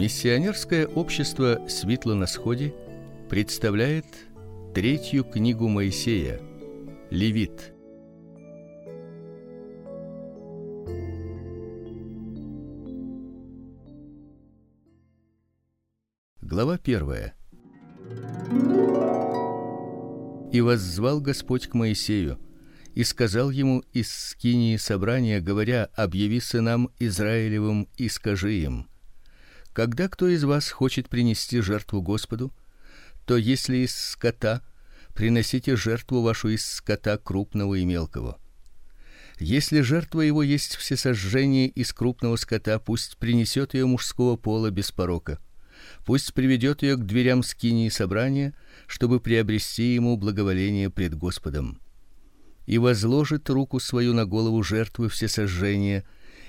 Миссионерское общество Светло на сходе представляет третью книгу Моисея. Левит. Глава первая. И воззвал Господь к Моисею и сказал ему из скинии собрания, говоря: "Объяви сынам Израилевым и скажи им: когда кто из вас хочет принести жертву Господу, то если из скота, приносите жертву вашу из скота крупного и мелкого. Если жертва его есть всесожжение из крупного скота, пусть принесет ее мужского пола без порока. Пусть приведет ее к дверям скинии собрания, чтобы приобрести ему благоволение пред Господом. И возложит руку свою на голову жертвы всесожжения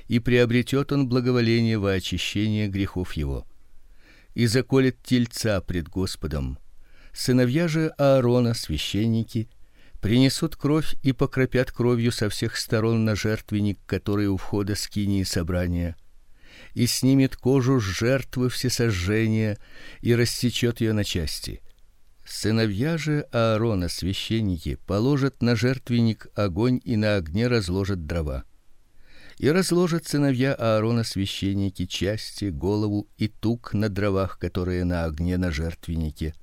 и приобретет он благоволение во очищение грехов его. И заколет тельца пред Господом. Сыновья же Аарона, священники, принесут кровь и покропят кровью со всех сторон на жертвенник, который у входа скинии собрания, и снимет кожу с жертвы всесожжения и рассечет ее на части. Сыновья же Аарона, священники, положат на жертвенник огонь и на огне разложат дрова и разложат сыновья Аарона священники части, голову и тук на дровах, которые на огне на жертвеннике.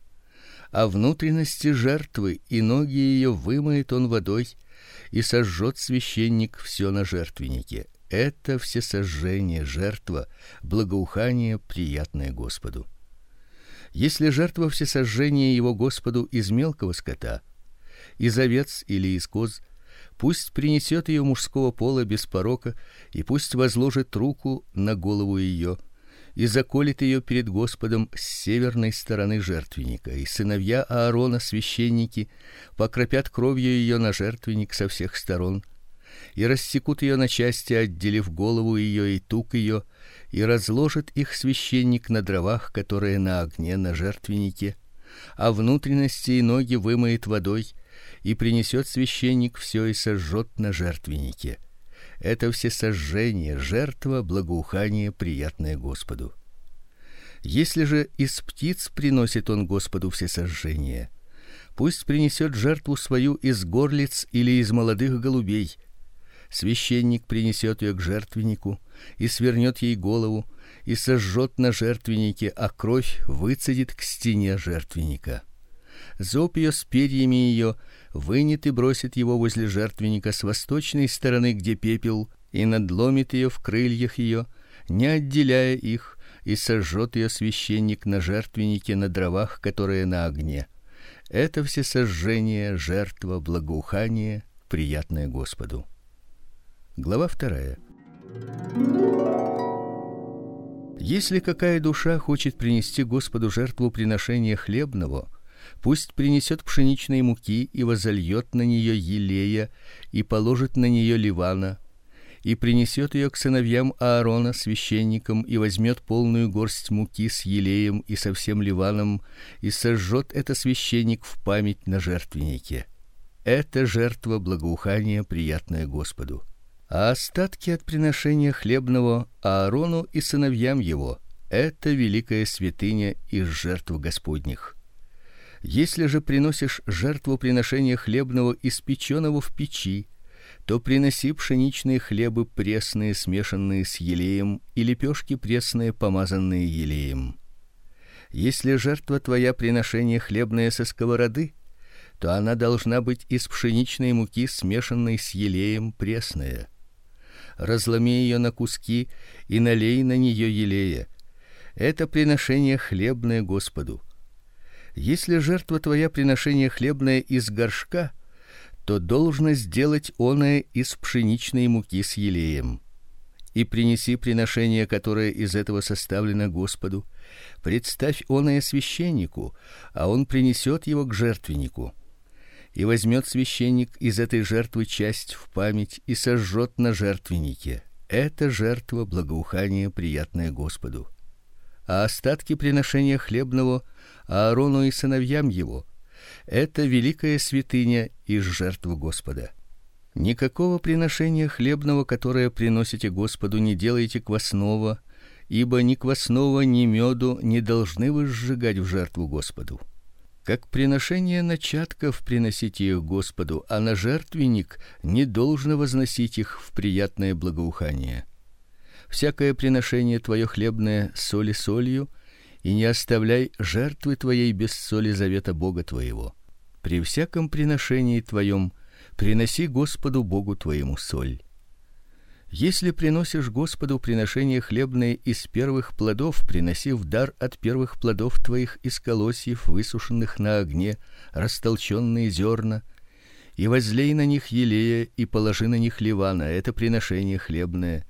А внутренности жертвы и ноги ее вымоет он водой, и сожжет священник все на жертвеннике. Это все сожжение, жертва, благоухание, приятное Господу. Если жертва все сожжение его Господу из мелкого скота, из овец или из коз, Пусть принесет ее мужского пола без порока, и пусть возложит руку на голову ее и заколет ее перед Господом с северной стороны жертвенника. И сыновья Аарона священники покропят кровью ее на жертвенник со всех сторон и рассекут ее на части, отделив голову ее и тук ее, и разложит их священник на дровах, которые на огне на жертвеннике, а внутренности и ноги вымоет водой и принесет священник все и сожжет на жертвеннике. Это все сожжение, жертва, благоухание, приятное Господу. Если же из птиц приносит он Господу все сожжения, пусть принесет жертву свою из горлиц или из молодых голубей. Священник принесет ее к жертвеннику и свернет ей голову и сожжет на жертвеннике, а кровь выцедит к стене жертвенника ее с перьями ее вынет и бросит его возле жертвенника с восточной стороны, где пепел, и надломит ее в крыльях ее, не отделяя их, и сожжет ее священник на жертвеннике на дровах, которые на огне. Это все сожжение, жертва, благоухание, приятное Господу. Глава вторая. Если какая душа хочет принести Господу жертву приношения хлебного, Пусть принесет пшеничной муки и возольет на нее елея и положит на нее ливана и принесет ее к сыновьям Аарона священникам и возьмет полную горсть муки с елеем и со всем ливаном и сожжет это священник в память на жертвеннике. Это жертва благоухания, приятная Господу. А остатки от приношения хлебного Аарону и сыновьям его это великая святыня из жертв Господних. Если же приносишь жертву приношения хлебного испечённого в печи, то приноси пшеничные хлебы пресные, смешанные с елеем, и лепешки пресные, помазанные елеем. Если жертва твоя приношение хлебное со сковороды, то она должна быть из пшеничной муки, смешанной с елеем, пресная. Разломи ее на куски и налей на нее елея. Это приношение хлебное Господу. Если жертва твоя приношение хлебное из горшка, то должно сделать оное из пшеничной муки с елеем. И принеси приношение, которое из этого составлено Господу. Представь оное священнику, а он принесет его к жертвеннику. И возьмет священник из этой жертвы часть в память и сожжет на жертвеннике. Это жертва благоухания, приятная Господу а остатки приношения хлебного Аарону и сыновьям его. Это великая святыня из жертвы Господа. Никакого приношения хлебного, которое приносите Господу, не делайте квасного ибо ни квасного, ни меду не должны вы сжигать в жертву Господу. Как приношение начатков приносите их Господу, а на жертвенник не должно возносить их в приятное благоухание. Всякое приношение твое хлебное соли солью, и не оставляй жертвы твоей без соли завета Бога твоего. При всяком приношении твоем приноси Господу Богу твоему соль. Если приносишь Господу приношение хлебное из первых плодов, приноси в дар от первых плодов твоих из колосьев, высушенных на огне, растолченные зерна, и возлей на них елея и положи на них ливана, это приношение хлебное.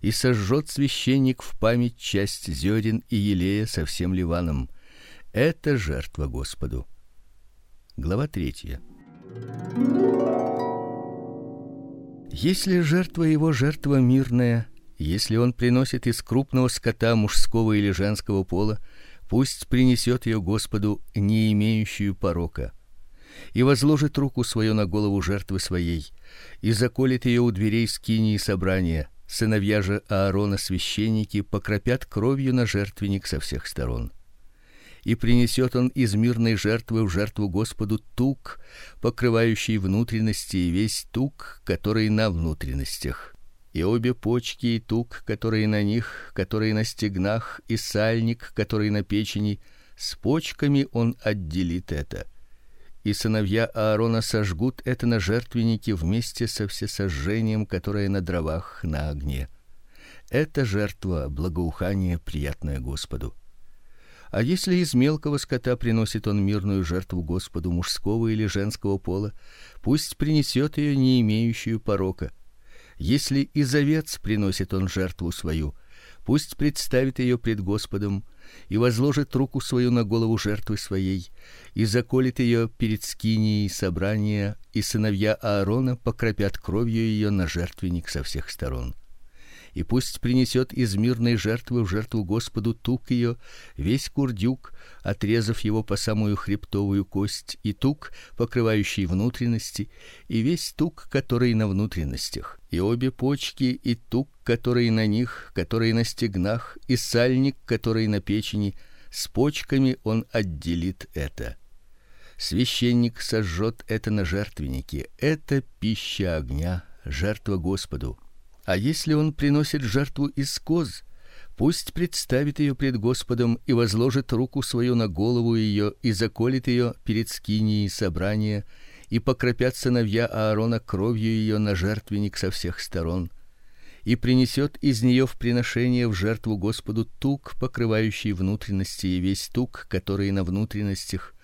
И сожжет священник в память часть зерен и елея со всем ливаном. Это жертва Господу. Глава третья. Если жертва его жертва мирная, если он приносит из крупного скота мужского или женского пола, пусть принесет ее Господу, не имеющую порока, и возложит руку свою на голову жертвы своей, и заколет ее у дверей скинии собрания. Сыновья же Аарона священники покропят кровью на жертвенник со всех сторон и принесет он из мирной жертвы в жертву Господу тук, покрывающий внутренности и весь тук, который на внутренностях. И обе почки и тук, которые на них, которые на стегнах, и сальник, который на печени, с почками он отделит это. И сыновья Аарона сожгут это на жертвеннике вместе со всесожжением, которое на дровах на огне. Это жертва благоухания, приятная Господу. А если из мелкого скота приносит он мирную жертву Господу мужского или женского пола, пусть принесет ее не имеющую порока. Если из овец приносит он жертву свою, пусть представит ее пред Господом и возложит руку свою на голову жертвы своей и заколет ее перед скинией собрания, и сыновья Аарона покропят кровью ее на жертвенник со всех сторон и пусть принесет из мирной жертвы в жертву Господу тук ее, весь курдюк, отрезав его по самую хребтовую кость, и тук, покрывающий внутренности, и весь тук, который на внутренностях, и обе почки, и тук, который на них, который на стегнах, и сальник, который на печени, с почками он отделит это. Священник сожжет это на жертвеннике. Это пища огня, жертва Господу. А если он приносит жертву из коз, пусть представит ее пред Господом и возложит руку свою на голову ее и заколет ее перед скинией собрания, и покропят сыновья Аарона кровью ее на жертвенник со всех сторон и принесет из нее в приношение в жертву Господу тук, покрывающий внутренности и весь тук, который на внутренностях,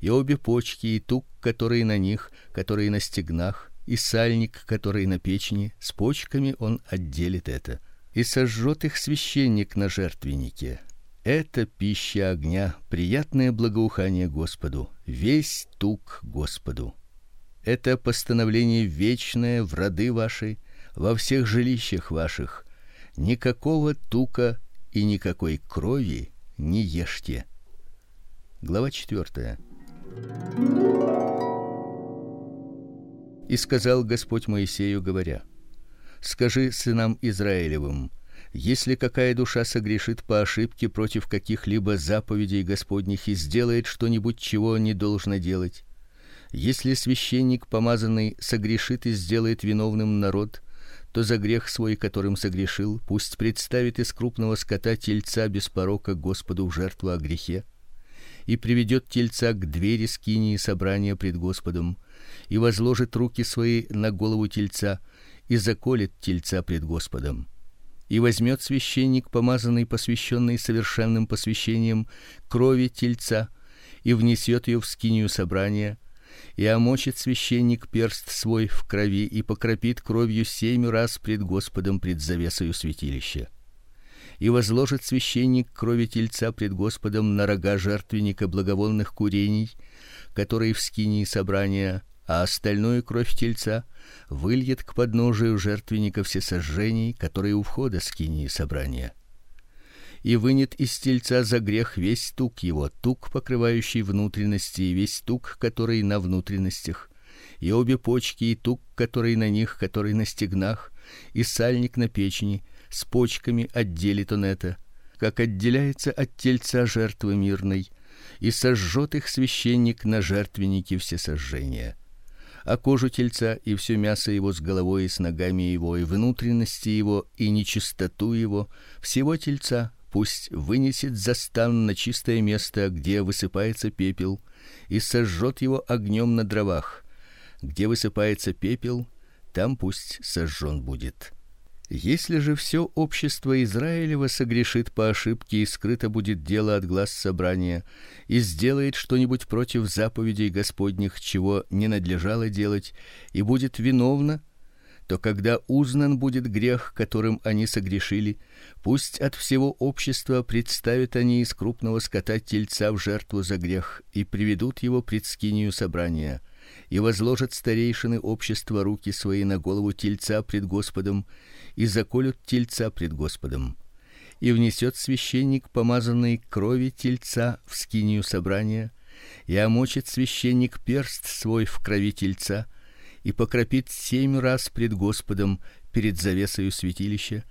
и обе почки и тук, который на них, который на стегнах, и сальник, который на печени, с почками он отделит это, и сожжет их священник на жертвеннике. Это пища огня, приятное благоухание Господу, весь тук Господу. Это постановление вечное в роды ваши, во всех жилищах ваших. Никакого тука и никакой крови не ешьте. Глава четвертая. И сказал Господь Моисею, говоря: Скажи сынам Израилевым: если какая душа согрешит по ошибке против каких-либо заповедей Господних и сделает что-нибудь, чего не должно делать, если священник помазанный согрешит и сделает виновным народ, то за грех свой, которым согрешил, пусть представит из крупного скота тельца без порока Господу в жертву о грехе и приведет тельца к двери скинии собрания пред Господом и возложит руки свои на голову тельца и заколет тельца пред Господом. И возьмет священник, помазанный посвященный совершенным посвящением крови тельца, и внесет ее в скинию собрания, и омочит священник перст свой в крови и покропит кровью семь раз пред Господом пред завесою святилища. И возложит священник крови тельца пред Господом на рога жертвенника благовонных курений, которые в скинии собрания а остальную кровь тельца выльет к подножию жертвенника всесожжений, которые у входа скинии собрания. И вынет из тельца за грех весь тук его, тук, покрывающий внутренности, и весь тук, который на внутренностях, и обе почки, и тук, который на них, который на стегнах, и сальник на печени, с почками отделит он это, как отделяется от тельца жертвы мирной, и сожжет их священник на жертвеннике всесожжения. А кожу тельца и все мясо его с головой и с ногами его и внутренности его и нечистоту его всего тельца пусть вынесет за стан на чистое место, где высыпается пепел, и сожжет его огнем на дровах. Где высыпается пепел, там пусть сожжен будет. Если же все общество Израилева согрешит по ошибке и скрыто будет дело от глаз собрания и сделает что-нибудь против заповедей Господних, чего не надлежало делать, и будет виновно, то когда узнан будет грех, которым они согрешили, пусть от всего общества представят они из крупного скота тельца в жертву за грех и приведут его пред скинию собрания и возложат старейшины общества руки свои на голову тельца пред Господом и заколют тельца пред Господом. И внесет священник помазанной крови тельца в скинию собрания, и омочит священник перст свой в крови тельца и покропит семь раз пред Господом перед завесою святилища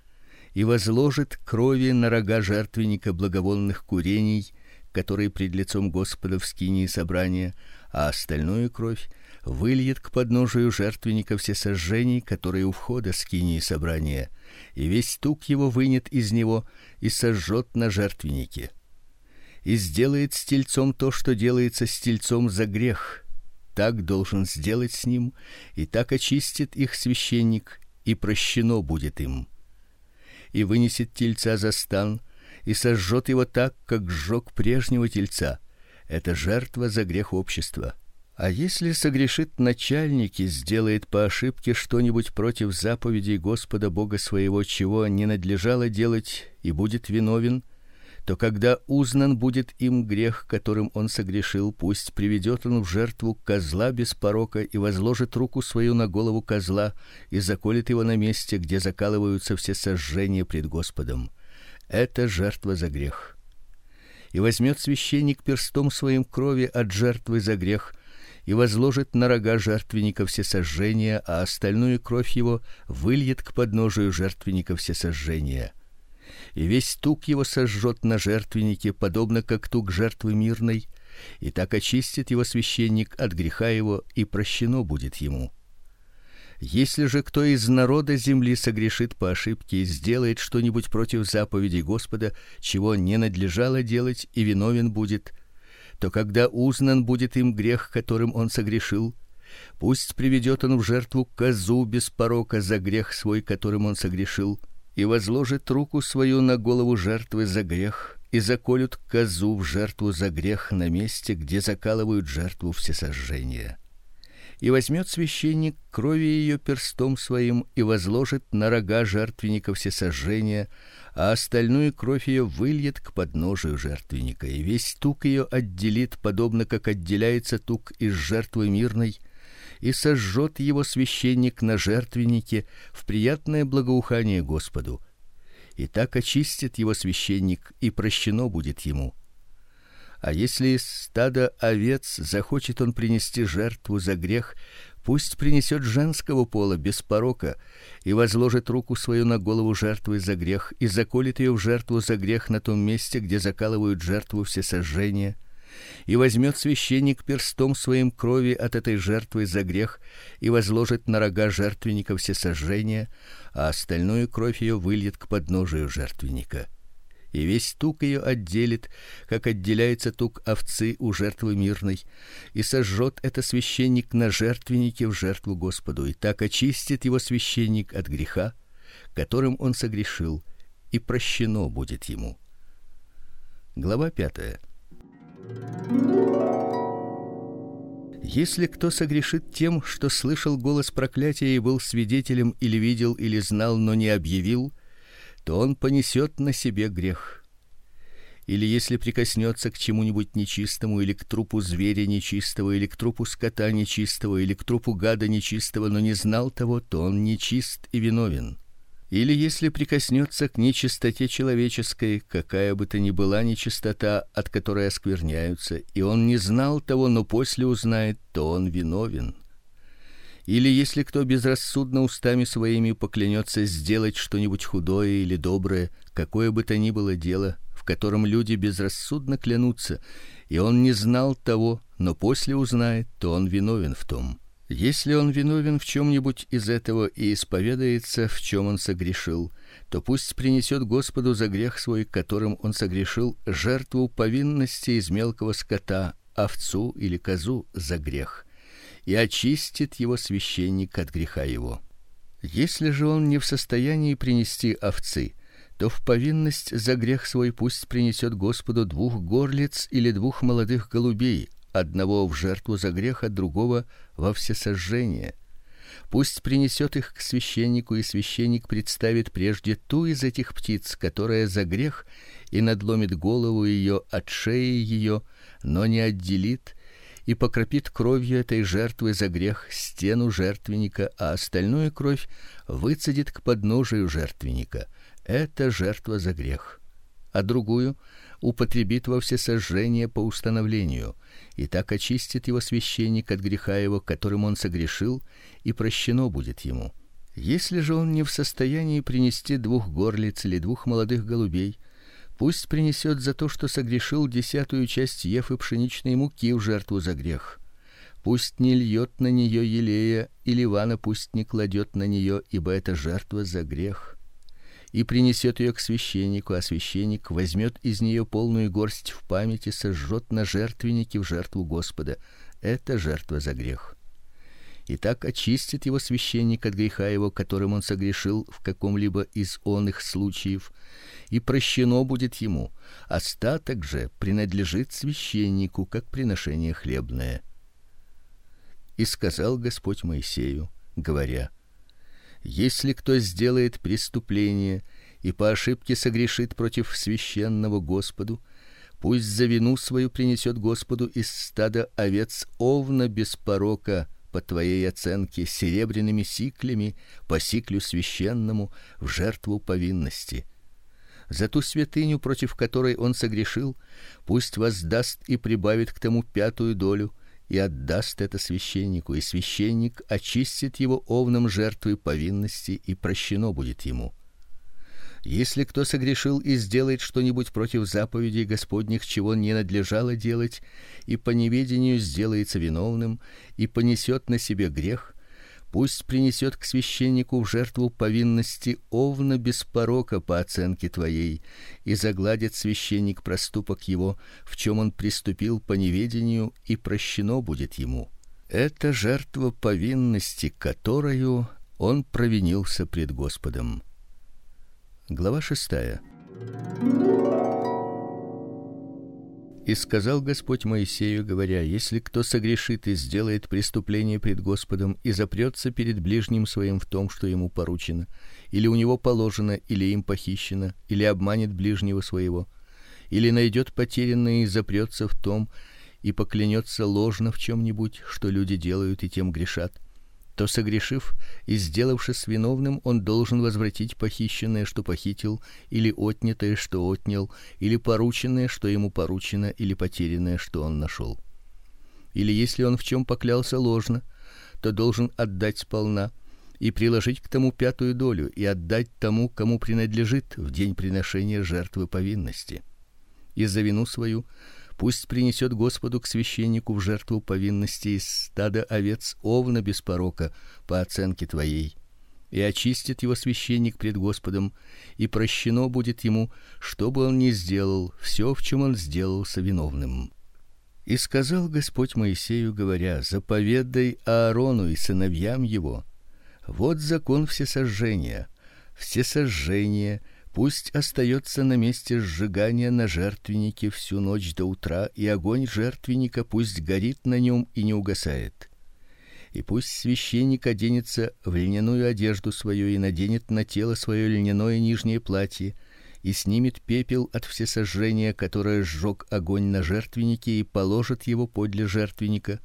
и возложит крови на рога жертвенника благовонных курений, которые пред лицом Господа в скинии собрания, а остальную кровь выльет к подножию жертвенника все сожжений, которые у входа скинии собрания, и весь тук его вынет из него и сожжет на жертвеннике. И сделает с тельцом то, что делается с тельцом за грех. Так должен сделать с ним, и так очистит их священник, и прощено будет им. И вынесет тельца за стан, и сожжет его так, как сжег прежнего тельца. Это жертва за грех общества. А если согрешит начальник и сделает по ошибке что-нибудь против заповедей Господа Бога своего, чего не надлежало делать, и будет виновен, то когда узнан будет им грех, которым он согрешил, пусть приведет он в жертву козла без порока и возложит руку свою на голову козла и заколет его на месте, где закалываются все сожжения пред Господом. Это жертва за грех. И возьмет священник перстом своим крови от жертвы за грех и возложит на рога жертвенника все сожжения, а остальную кровь его выльет к подножию жертвенника все сожжения. И весь тук его сожжет на жертвеннике, подобно как тук жертвы мирной, и так очистит его священник от греха его, и прощено будет ему. Если же кто из народа земли согрешит по ошибке и сделает что-нибудь против заповедей Господа, чего не надлежало делать, и виновен будет, то когда узнан будет им грех, которым он согрешил, пусть приведет он в жертву козу без порока за грех свой, которым он согрешил, и возложит руку свою на голову жертвы за грех, и заколют козу в жертву за грех на месте, где закалывают жертву всесожжения. И возьмет священник крови ее перстом своим и возложит на рога жертвенника всесожжения, а остальную кровь ее выльет к подножию жертвенника, и весь тук ее отделит, подобно как отделяется тук из жертвы мирной, и сожжет его священник на жертвеннике в приятное благоухание Господу. И так очистит его священник, и прощено будет ему. А если из стада овец захочет он принести жертву за грех, пусть принесет женского пола без порока и возложит руку свою на голову жертвы за грех и заколет ее в жертву за грех на том месте, где закалывают жертву все сожжения, и возьмет священник перстом своим крови от этой жертвы за грех и возложит на рога жертвенника все сожжения, а остальную кровь ее выльет к подножию жертвенника и весь тук ее отделит, как отделяется тук овцы у жертвы мирной, и сожжет это священник на жертвеннике в жертву Господу, и так очистит его священник от греха, которым он согрешил, и прощено будет ему. Глава пятая. Если кто согрешит тем, что слышал голос проклятия и был свидетелем или видел или знал, но не объявил, то он понесет на себе грех. Или если прикоснется к чему-нибудь нечистому или к трупу зверя нечистого или к трупу скота нечистого или к трупу гада нечистого, но не знал того, то он нечист и виновен. Или если прикоснется к нечистоте человеческой, какая бы то ни была нечистота, от которой оскверняются, и он не знал того, но после узнает, то он виновен Или если кто безрассудно устами своими поклянется сделать что-нибудь худое или доброе, какое бы то ни было дело, в котором люди безрассудно клянутся, и он не знал того, но после узнает, то он виновен в том. Если он виновен в чем нибудь из этого и исповедается, в чем он согрешил, то пусть принесет Господу за грех свой, которым он согрешил, жертву повинности из мелкого скота, овцу или козу за грех и очистит его священник от греха его. Если же он не в состоянии принести овцы, то в повинность за грех свой пусть принесет Господу двух горлиц или двух молодых голубей, одного в жертву за грех, а другого во всесожжение. Пусть принесет их к священнику, и священник представит прежде ту из этих птиц, которая за грех, и надломит голову ее от шеи ее, но не отделит и покропит кровью этой жертвы за грех стену жертвенника, а остальную кровь выцедит к подножию жертвенника. Это жертва за грех. А другую употребит во все сожжения по установлению, и так очистит его священник от греха его, которым он согрешил, и прощено будет ему. Если же он не в состоянии принести двух горлиц или двух молодых голубей, Пусть принесет за то, что согрешил десятую часть ефы пшеничной муки в жертву за грех. Пусть не льет на нее елея, и ливана пусть не кладет на нее, ибо это жертва за грех. И принесет ее к священнику, а священник возьмет из нее полную горсть в память и сожжет на жертвеннике в жертву Господа. Это жертва за грех и так очистит его священник от греха его, которым он согрешил в каком-либо из оных случаев, и прощено будет ему. Остаток же принадлежит священнику, как приношение хлебное. И сказал Господь Моисею, говоря: Если кто сделает преступление и по ошибке согрешит против священного Господу, пусть за вину свою принесет Господу из стада овец овна без порока по твоей оценке серебряными сиклями по сиклю священному в жертву повинности. За ту святыню, против которой он согрешил, пусть воздаст и прибавит к тому пятую долю и отдаст это священнику, и священник очистит его овном жертвой повинности, и прощено будет ему. Если кто согрешил и сделает что-нибудь против заповедей Господних, чего не надлежало делать, и по неведению сделается виновным и понесет на себе грех, пусть принесет к священнику в жертву повинности овна без порока по оценке твоей, и загладит священник проступок его, в чем он приступил по неведению, и прощено будет ему. Это жертва повинности, которую он провинился пред Господом. Глава шестая. И сказал Господь Моисею, говоря: если кто согрешит и сделает преступление пред Господом и запрется перед ближним своим в том, что ему поручено, или у него положено, или им похищено, или обманет ближнего своего, или найдет потерянное и запрется в том и поклянется ложно в чем нибудь что люди делают и тем грешат, то согрешив и сделавшись виновным, он должен возвратить похищенное, что похитил, или отнятое, что отнял, или порученное, что ему поручено, или потерянное, что он нашел. Или если он в чем поклялся ложно, то должен отдать сполна и приложить к тому пятую долю и отдать тому, кому принадлежит в день приношения жертвы повинности. И за вину свою Пусть принесет Господу к священнику в жертву повинности из стада овец овна без порока по оценке твоей. И очистит его священник пред Господом, и прощено будет ему, что бы он ни сделал, все, в чем он сделался виновным. И сказал Господь Моисею, говоря: "Заповедай Аарону и сыновьям его: вот закон всесожжения. Всесожжение Пусть остается на месте сжигания на жертвеннике всю ночь до утра, и огонь жертвенника пусть горит на нем и не угасает. И пусть священник оденется в льняную одежду свою и наденет на тело свое льняное нижнее платье, и снимет пепел от всесожжения, которое сжег огонь на жертвеннике, и положит его подле жертвенника.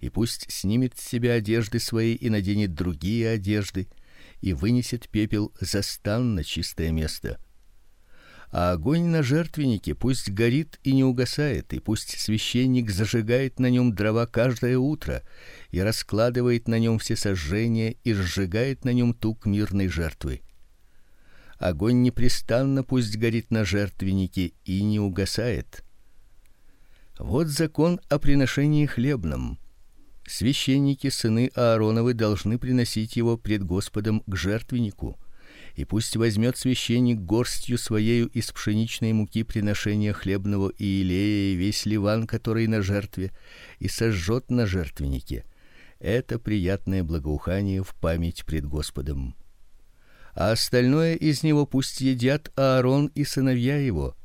И пусть снимет с себя одежды свои и наденет другие одежды и вынесет пепел за стан на чистое место. а огонь на жертвеннике пусть горит и не угасает, и пусть священник зажигает на нем дрова каждое утро и раскладывает на нем все сожжения и сжигает на нем тук мирной жертвы. Огонь непрестанно пусть горит на жертвеннике и не угасает. Вот закон о приношении хлебном. Священники, сыны Аароновы, должны приносить его пред Господом к жертвеннику и пусть возьмет священник горстью своею из пшеничной муки приношения хлебного и илея и весь ливан, который на жертве, и сожжет на жертвеннике. Это приятное благоухание в память пред Господом. А остальное из него пусть едят Аарон и сыновья его.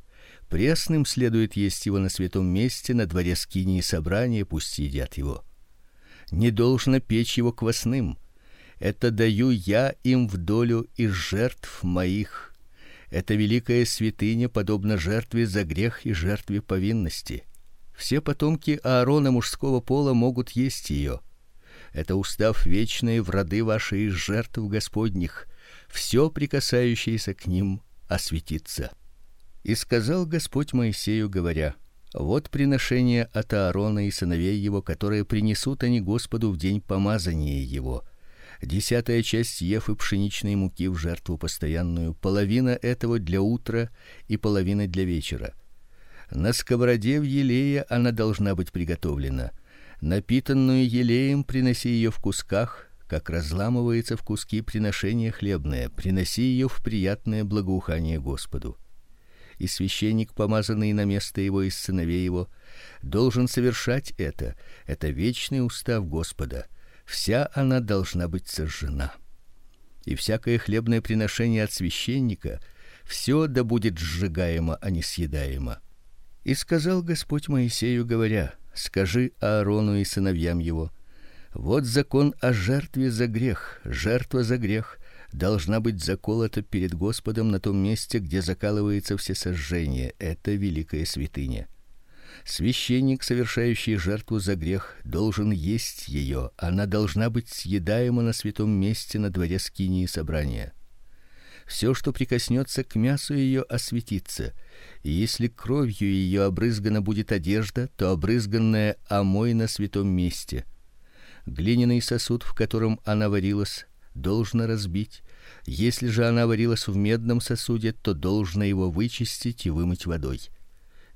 Пресным следует есть его на святом месте на дворе скинии собрания, пусть едят его. Не должно печь его квасным это даю я им в долю из жертв моих. Это великая святыня, подобно жертве за грех и жертве повинности. Все потомки Аарона мужского пола могут есть ее. Это устав вечный в роды ваши из жертв Господних. Все прикасающееся к ним осветится. И сказал Господь Моисею, говоря: вот приношение от Аарона и сыновей его, которые принесут они Господу в день помазания его десятая часть ефы пшеничной муки в жертву постоянную, половина этого для утра и половина для вечера. На сковороде в елее она должна быть приготовлена. Напитанную елеем приноси ее в кусках, как разламывается в куски приношение хлебное, приноси ее в приятное благоухание Господу. И священник, помазанный на место его из сыновей его, должен совершать это. Это вечный устав Господа вся она должна быть сожжена. И всякое хлебное приношение от священника все да будет сжигаемо, а не съедаемо. И сказал Господь Моисею, говоря: Скажи Аарону и сыновьям его: вот закон о жертве за грех, жертва за грех должна быть заколота перед Господом на том месте, где закалывается все сожжение. Это великая святыня. Священник, совершающий жертву за грех, должен есть ее. Она должна быть съедаема на святом месте на дворе скинии собрания. Все, что прикоснется к мясу ее, осветится. И если кровью ее обрызгана будет одежда, то обрызганная омой на святом месте. Глиняный сосуд, в котором она варилась, должно разбить. Если же она варилась в медном сосуде, то должно его вычистить и вымыть водой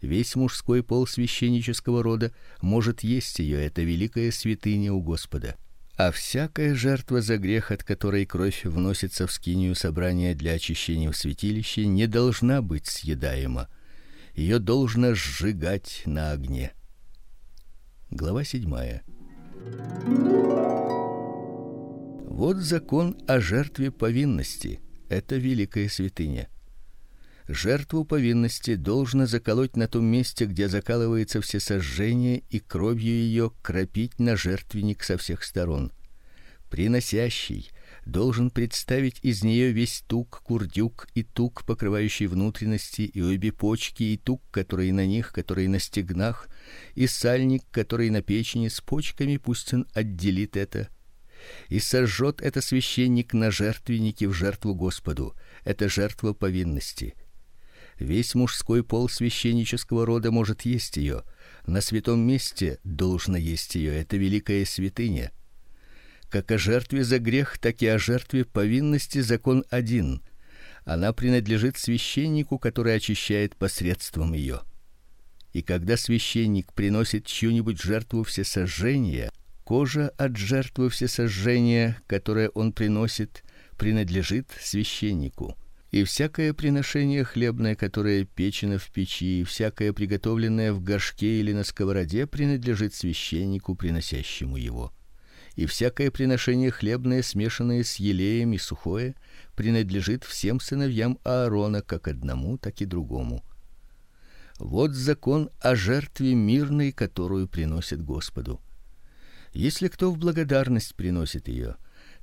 весь мужской пол священнического рода может есть ее, это великая святыня у Господа. А всякая жертва за грех, от которой кровь вносится в скинию собрания для очищения в святилище, не должна быть съедаема. Ее должно сжигать на огне. Глава седьмая. Вот закон о жертве повинности. Это великая святыня жертву повинности должно заколоть на том месте, где закалывается все сожжение, и кровью ее кропить на жертвенник со всех сторон. Приносящий должен представить из нее весь тук курдюк и тук, покрывающий внутренности, и обе почки, и тук, который на них, который на стегнах, и сальник, который на печени с почками, пусть он отделит это. И сожжет это священник на жертвеннике в жертву Господу. Это жертва повинности. Весь мужской пол священнического рода может есть ее. На святом месте должно есть ее. Это великая святыня. Как о жертве за грех, так и о жертве повинности закон один. Она принадлежит священнику, который очищает посредством ее. И когда священник приносит чью-нибудь жертву всесожжения, кожа от жертвы всесожжения, которое он приносит, принадлежит священнику и всякое приношение хлебное, которое печено в печи, и всякое приготовленное в горшке или на сковороде принадлежит священнику, приносящему его. И всякое приношение хлебное, смешанное с елеем и сухое, принадлежит всем сыновьям Аарона, как одному, так и другому. Вот закон о жертве мирной, которую приносит Господу. Если кто в благодарность приносит ее,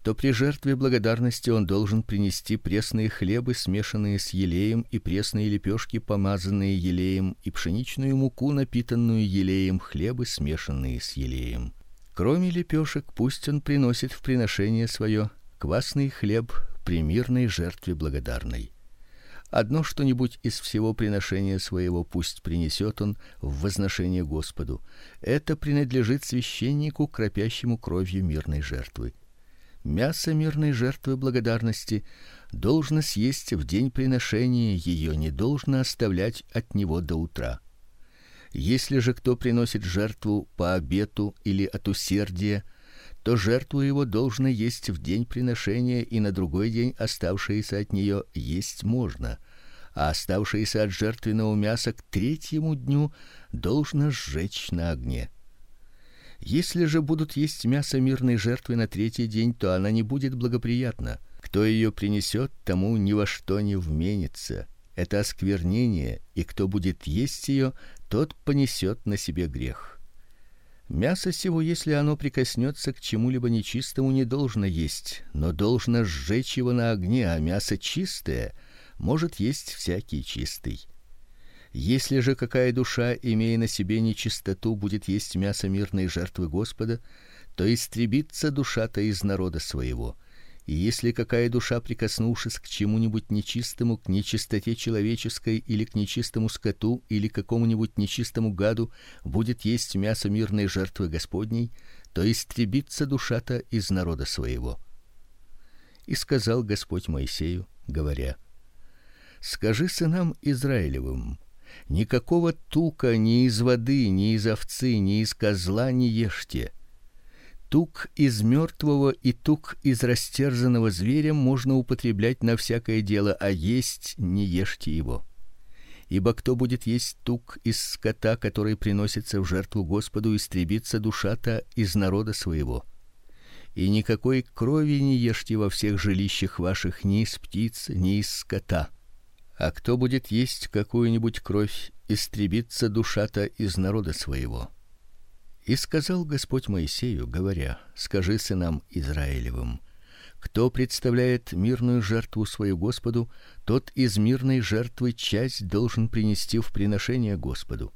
то при жертве благодарности он должен принести пресные хлебы, смешанные с елеем, и пресные лепешки, помазанные елеем, и пшеничную муку, напитанную елеем, хлебы, смешанные с елеем. Кроме лепешек, пусть он приносит в приношение свое квасный хлеб при мирной жертве благодарной. Одно что-нибудь из всего приношения своего пусть принесет он в возношение Господу. Это принадлежит священнику, кропящему кровью мирной жертвы. Мясо мирной жертвы благодарности должно съесть в день приношения, ее не должно оставлять от него до утра. Если же кто приносит жертву по обету или от усердия, то жертву его должно есть в день приношения, и на другой день оставшееся от нее есть можно, а оставшееся от жертвенного мяса к третьему дню должно сжечь на огне. Если же будут есть мясо мирной жертвы на третий день, то она не будет благоприятна. Кто ее принесет, тому ни во что не вменится. Это осквернение, и кто будет есть ее, тот понесет на себе грех. Мясо сего, если оно прикоснется к чему-либо нечистому, не должно есть, но должно сжечь его на огне, а мясо чистое может есть всякий чистый. Если же какая душа, имея на себе нечистоту, будет есть мясо мирной жертвы Господа, то истребится душа-то из народа своего и если какая душа, прикоснувшись к чему-нибудь нечистому, к нечистоте человеческой или к нечистому скоту или какому-нибудь нечистому гаду, будет есть мясо мирной жертвы Господней, то истребится душа-то из народа своего. И сказал Господь Моисею, говоря: Скажи сынам Израилевым: никакого тука ни из воды, ни из овцы, ни из козла не ешьте Тук из мертвого и тук из растерзанного зверя можно употреблять на всякое дело, а есть не ешьте его. Ибо кто будет есть тук из скота, который приносится в жертву Господу, истребится душа-то из народа своего. И никакой крови не ешьте во всех жилищах ваших ни из птиц, ни из скота. А кто будет есть какую-нибудь кровь, истребится душа-то из народа своего. И сказал Господь Моисею, говоря: Скажи сынам Израилевым: кто представляет мирную жертву свою Господу, тот из мирной жертвы часть должен принести в приношение Господу.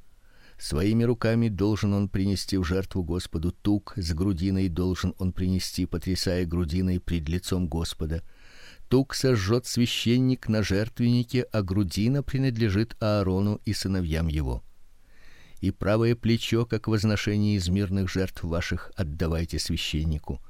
Своими руками должен он принести в жертву Господу тук с грудиной должен он принести, потрясая грудиной пред лицом Господа. Тук сожжет священник на жертвеннике, а грудина принадлежит Аарону и сыновьям его и правое плечо, как возношение из мирных жертв ваших, отдавайте священнику.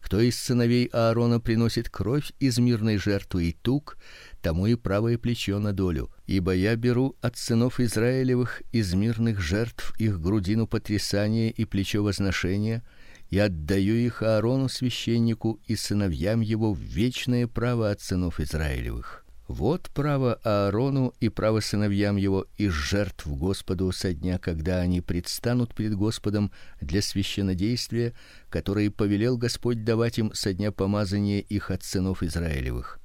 Кто из сыновей Аарона приносит кровь из мирной жертвы и тук, тому и правое плечо на долю. Ибо я беру от сынов Израилевых из мирных жертв их грудину потрясания и плечо возношения, и отдаю их Аарону священнику и сыновьям его в вечное право от сынов Израилевых. Вот право Аарону и право сыновьям его из жертв Господу со дня, когда они предстанут перед Господом для священнодействия, которое повелел Господь давать им со дня помазания их от сынов Израилевых.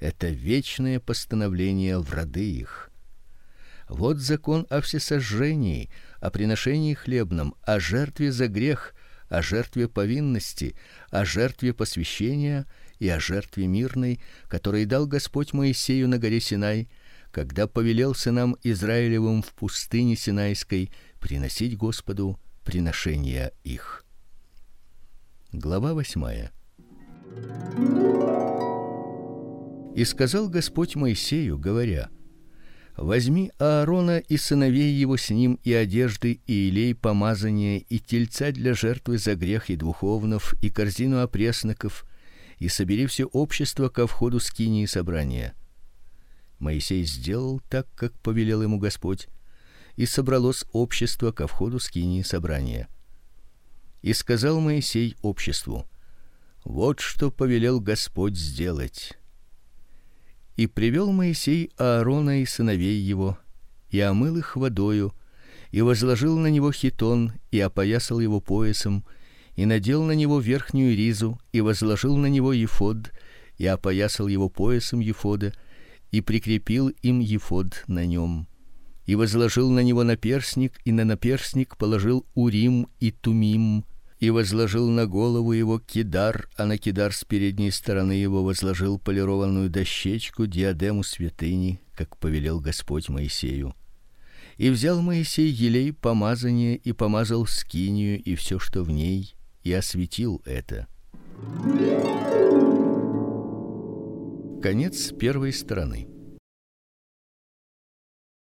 Это вечное постановление в роды их. Вот закон о всесожжении, о приношении хлебном, о жертве за грех, о жертве повинности, о жертве посвящения и о жертве мирной, которую дал Господь Моисею на горе Синай, когда повелел сынам Израилевым в пустыне Синайской приносить Господу приношения их. Глава восьмая. И сказал Господь Моисею, говоря: Возьми Аарона и сыновей его с ним и одежды и елей помазания и тельца для жертвы за грех и двуховнов и корзину опресноков и собери все общество ко входу скинии собрания. Моисей сделал так, как повелел ему Господь, и собралось общество ко входу скинии собрания. И сказал Моисей обществу: Вот что повелел Господь сделать. И привел Моисей Аарона и сыновей его, и омыл их водою, и возложил на него хитон, и опоясал его поясом, и надел на него верхнюю ризу, и возложил на него ефод, и опоясал его поясом ефода, и прикрепил им ефод на нем. И возложил на него наперстник, и на наперстник положил урим и тумим, и возложил на голову его кидар, а на кидар с передней стороны его возложил полированную дощечку диадему святыни, как повелел Господь Моисею. И взял Моисей елей помазания и помазал скинию и все, что в ней, и осветил это. Конец первой стороны.